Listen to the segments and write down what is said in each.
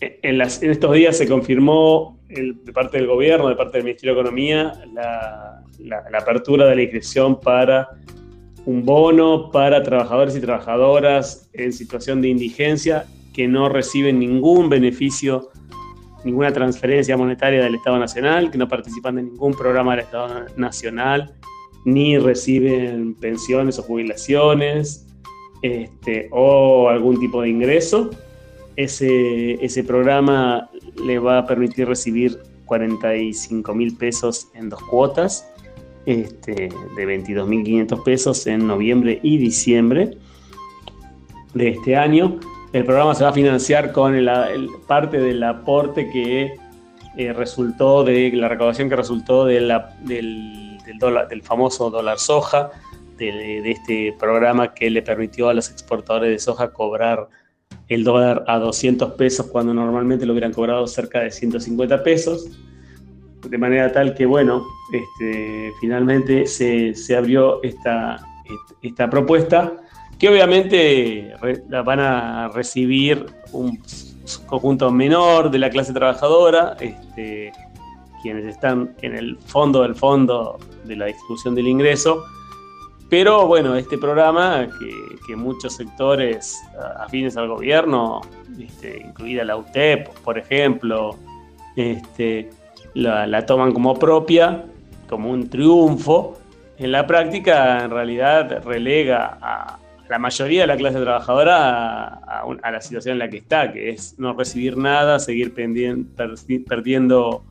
en, estos días se confirmó de parte del gobierno, de parte del Ministerio de Economía, la, apertura de la inscripción para un bono para trabajadores y trabajadoras en situación de indigencia que no reciben ningún beneficio, ninguna transferencia monetaria del Estado Nacional, que no participan de ningún programa del Estado Nacional, ni reciben pensiones o jubilaciones este, o algún tipo de ingreso ese, ese programa le va a permitir recibir 45 mil pesos en dos cuotas, este, de 22.500 pesos en noviembre y diciembre de este año. El programa se va a financiar con el, parte del aporte que eh, resultó de la recaudación que resultó de la, del, del, famoso dólar soja, de, de, este programa que le permitió a los exportadores de soja cobrar el dólar a 200 pesos cuando normalmente lo hubieran cobrado cerca de 150 pesos. De manera tal que, bueno, este, finalmente se, abrió esta, esta propuesta que obviamente la van a recibir un conjunto menor de la clase trabajadora, este, quienes están en el fondo del fondo de la distribución del ingreso, pero bueno, este programa que, muchos sectores afines al gobierno, este, incluida la UTEP, por ejemplo, este, la, toman como propia, como un triunfo, en la práctica en realidad relega a la mayoría de la clase trabajadora a, la situación en la que está, que es no recibir nada, seguir perdiendo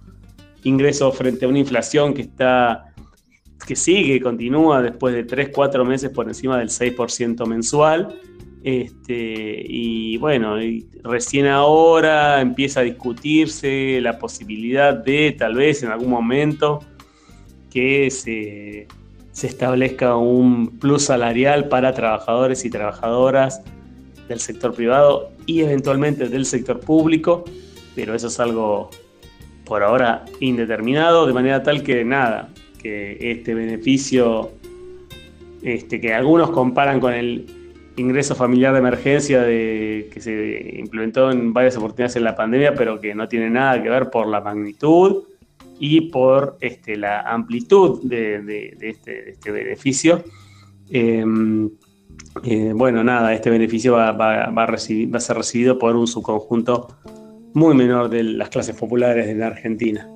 ingresos frente a una inflación que está que sigue, continúa después de 3, 4 meses por encima del 6% mensual. Este, y bueno, recién ahora empieza a discutirse la posibilidad de tal vez en algún momento que se, se establezca un plus salarial para trabajadores y trabajadoras del sector privado y eventualmente del sector público, pero eso es algo por ahora indeterminado, de manera tal que nada, que este beneficio, este, que algunos comparan con el ingreso familiar de emergencia que se implementó en varias oportunidades en la pandemia, pero que no tiene nada que ver por la magnitud y por este, la amplitud de, este, este, beneficio. Em, eh, bueno, nada, este beneficio va, a recibir, va a ser recibido por un subconjunto muy menor de las clases populares de la Argentina.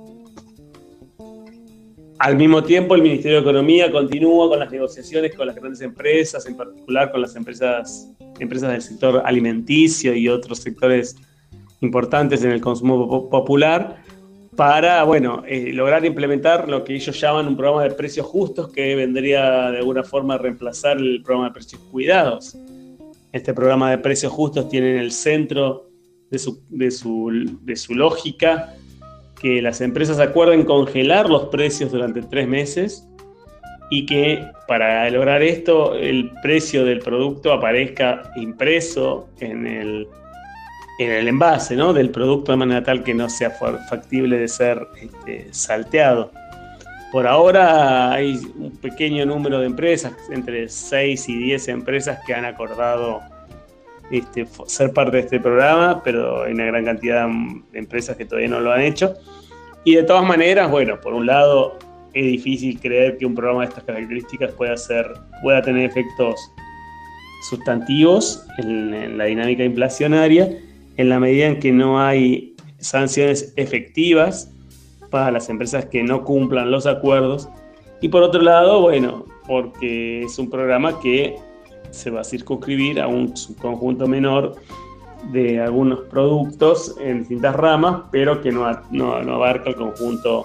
Al mismo tiempo, el Ministerio de Economía continúa con las negociaciones con las grandes empresas, en particular con las empresas, empresas del sector alimenticio y otros sectores importantes en el consumo popular, para bueno, eh, lograr implementar lo que ellos llaman un programa de precios justos que vendría de alguna forma a reemplazar el programa de precios cuidados. Este programa de precios justos tiene en el centro de su, de su, de su lógica que las empresas acuerden congelar los precios durante tres meses y que para lograr esto el precio del producto aparezca impreso en el, en el envase ¿no? del producto de manera tal que no sea factible de ser este, salteado. Por ahora hay un pequeño número de empresas, entre 6 y 10 empresas que han acordado este, ser parte de este programa, pero hay una gran cantidad de empresas que todavía no lo han hecho. Y de todas maneras, bueno, por un lado es difícil creer que un programa de estas características pueda, ser, pueda tener efectos sustantivos en, la dinámica inflacionaria, en la medida en que no hay sanciones efectivas para las empresas que no cumplan los acuerdos. Y por otro lado, bueno, porque es un programa que se va a circunscribir a un subconjunto menor de algunos productos en distintas ramas, pero que no, no, abarca el conjunto,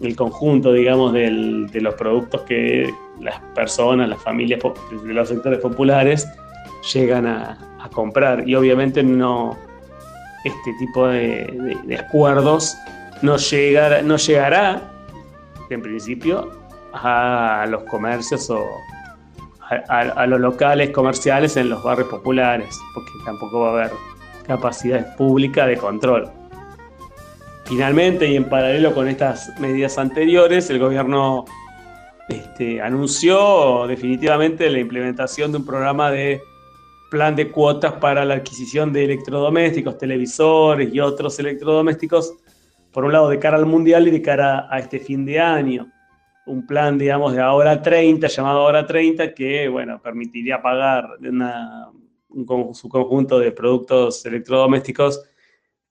el conjunto, digamos, del, de los productos que las personas, las familias de los sectores populares llegan a, comprar. Y obviamente no este tipo de, acuerdos no, no llegará, en principio, a los comercios o, a, los locales comerciales en los barrios populares, porque tampoco va a haber capacidad pública de control. Finalmente, y en paralelo con estas medidas anteriores, el gobierno este, anunció definitivamente la implementación de un programa de plan de cuotas para la adquisición de electrodomésticos, televisores y otros electrodomésticos, por un lado de cara al mundial y de cara a este fin de año. Un plan, digamos, de ahora 30, llamado ahora 30, que, bueno, permitiría pagar un, su conjunto de productos electrodomésticos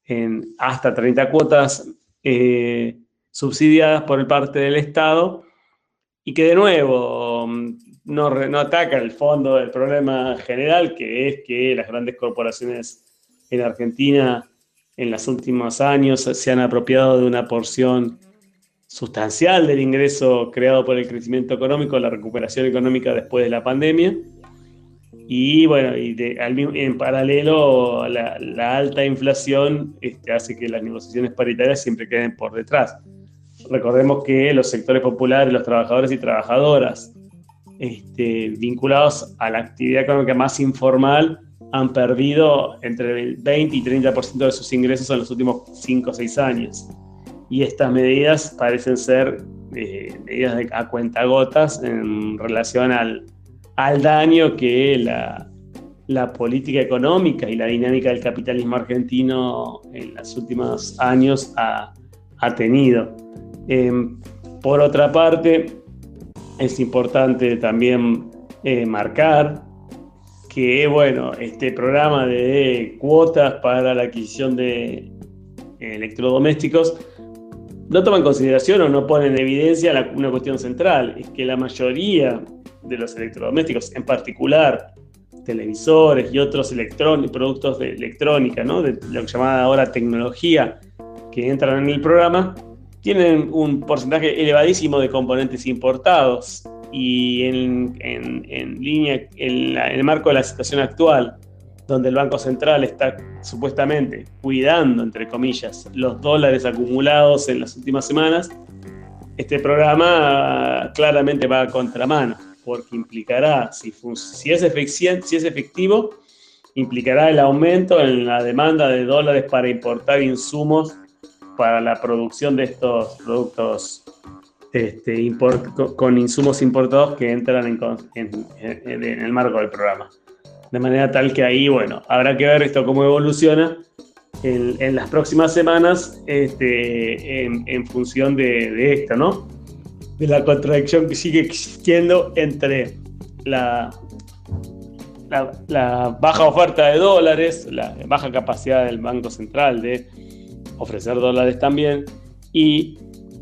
en hasta 30 cuotas eh, subsidiadas por parte del Estado y que de nuevo no, no ataca el fondo del problema general, que es que las grandes corporaciones en Argentina en los últimos años se han apropiado de una porción sustancial del ingreso creado por el crecimiento económico, la recuperación económica después de la pandemia. Y bueno, y en paralelo la, la alta inflación este, hace que las negociaciones paritarias siempre queden por detrás. Recordemos que los sectores populares, los trabajadores y trabajadoras este, vinculados a la actividad económica más informal han perdido entre el 20 y 30% de sus ingresos en los últimos 5 o 6 años. Y estas medidas parecen ser eh, medidas de, a cuentagotas en relación al, al daño que la, la, política económica y la dinámica del capitalismo argentino en los últimos años ha, ha tenido. Em, por otra parte, es importante también eh, marcar que, bueno, este programa de cuotas para la adquisición de electrodomésticos no toma en consideración o no pone en evidencia una cuestión central, es que la mayoría de los electrodomésticos, en particular televisores y otros productos de electrónica, ¿no? de lo llamada ahora tecnología, que entran en el programa, tienen un porcentaje elevadísimo de componentes importados y en, línea, en, el marco de la situación actual, donde el Banco Central está supuestamente cuidando, entre comillas, los dólares acumulados en las últimas semanas, este programa claramente va a contramano, porque implicará, si, es si es efectivo, implicará el aumento en la demanda de dólares para importar insumos para la producción de estos productos este, con, insumos importados que entran en, el marco del programa. De manera tal que ahí, bueno, habrá que ver esto cómo evoluciona en, las próximas semanas este, en, función de, esto, ¿no? De la contradicción que sigue existiendo entre la, baja oferta de dólares, la baja capacidad del Banco Central de ofrecer dólares también, y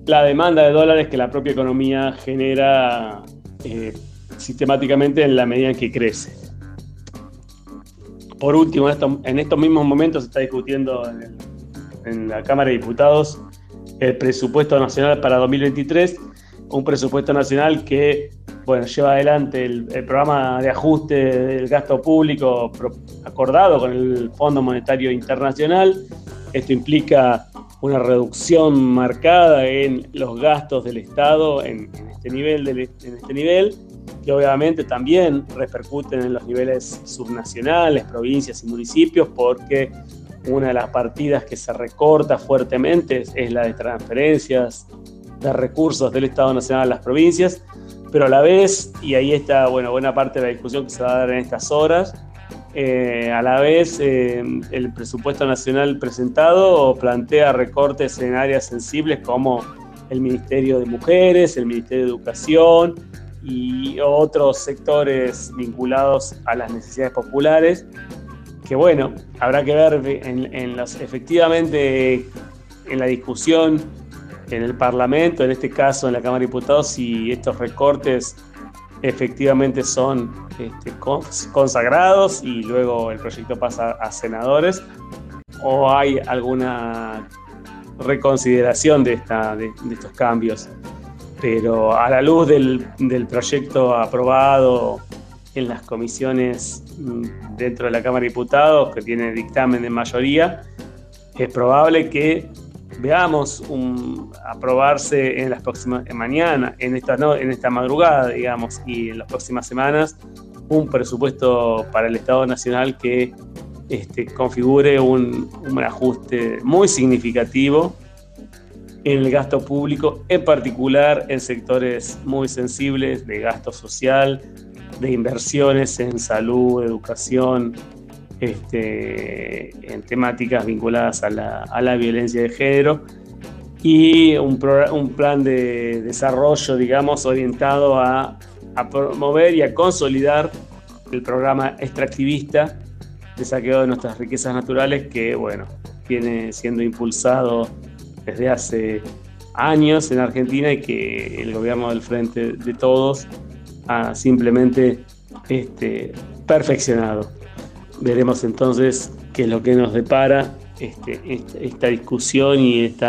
la demanda de dólares que la propia economía genera eh, sistemáticamente en la medida en que crece. Por último, en, estos mismos momentos se está discutiendo en, la Cámara de Diputados el presupuesto nacional para 2023, un presupuesto nacional que bueno, lleva adelante el, programa de ajuste del gasto público acordado con el Fondo Monetario Internacional. Esto implica una reducción marcada en los gastos del Estado en, este, nivel en este nivel, que obviamente también repercuten en los niveles subnacionales, provincias y municipios, porque una de las partidas que se recorta fuertemente es la de transferencias de recursos del Estado Nacional a las provincias, pero a la vez, y ahí está bueno, buena parte de la discusión que se va a dar en estas horas, eh, a la vez, eh, el presupuesto nacional presentado plantea recortes en áreas sensibles como el Ministerio de Mujeres, el Ministerio de Educación y otros sectores vinculados a las necesidades populares, que bueno, habrá que ver en, efectivamente en la discusión en el Parlamento, en este caso en la Cámara de Diputados, si estos recortes efectivamente son este, consagrados y luego el proyecto pasa a senadores o hay alguna reconsideración de, esta, de, estos cambios. Pero a la luz del, proyecto aprobado en las comisiones mm, dentro de la Cámara de Diputados, que tiene dictamen de mayoría, es probable que veamos aprobarse en las próximas mañana, en esta no, en esta madrugada, digamos, y en las próximas semanas un presupuesto para el Estado Nacional que este, configure un ajuste muy significativo en el gasto público, en particular en sectores muy sensibles de gasto social, de inversiones en salud, educación, este, en temáticas vinculadas a la, violencia de género. Y un, plan de desarrollo, digamos, orientado a, a, promover y a consolidar el programa extractivista de saqueo de nuestras riquezas naturales que, bueno, viene siendo impulsado desde hace años en Argentina y que el gobierno del Frente de Todos ha simplemente este, perfeccionado. Veremos entonces qué es lo que nos depara este, esta discusión y este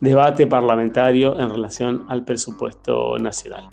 debate parlamentario en relación al presupuesto nacional.